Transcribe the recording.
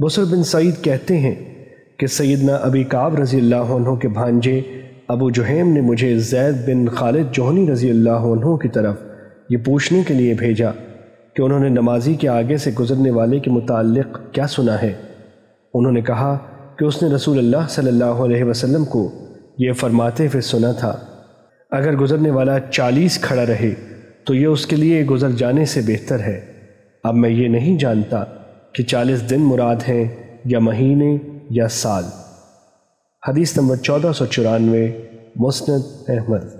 بسر بن سعید کہتے ہیں کہ سیدنا ابی کعب رضی اللہ عنہ کے بھانجے ابو جہیم نے مجھے زید بن خالد جوہنی رضی اللہ عنہ کی طرف یہ پوچھنے کے لیے بھیجا کہ انہوں نے نمازی کے آگے سے گزرنے والے کے متعلق کیا سنا ہے۔ انہوں نے کہا کہ اس نے رسول اللہ صلی اللہ علیہ وسلم کو یہ فرماتے ہوئے سنا تھا، اگر گزرنے والا چالیس کھڑا رہے تو یہ اس کے لیے گزر جانے سے بہتر ہے۔ اب میں یہ نہیں جانتا کہ چالیس دن مراد ہیں یا مہینے یا سال۔ حدیث نمبر چودہ سو چورانوے، مسند احمد۔